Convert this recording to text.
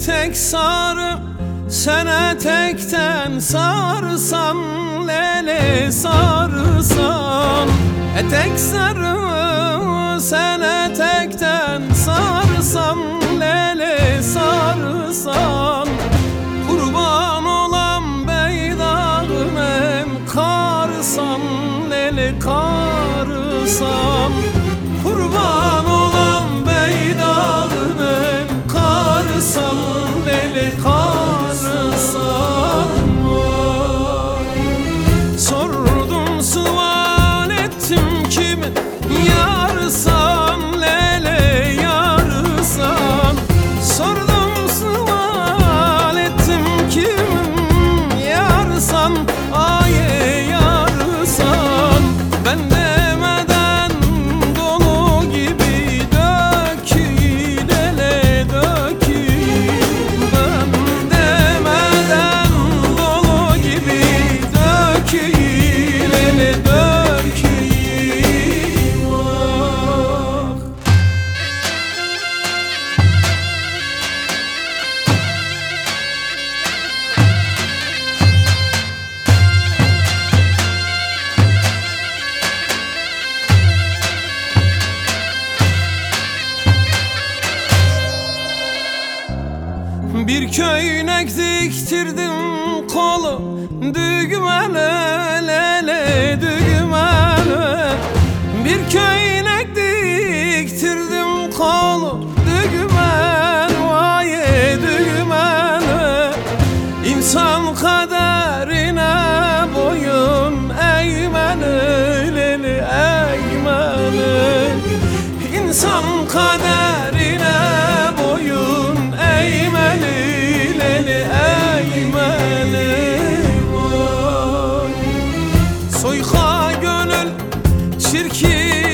etek sarı Sen etekten sarsan Lele sarsan Etek sarı Sen etekten sarsan Lele sarsan Kurban olan beydağım em karsan Lele karsan Yarsan Bir köynek diktirdim kolu. Düğmele soyha gönül çirkin.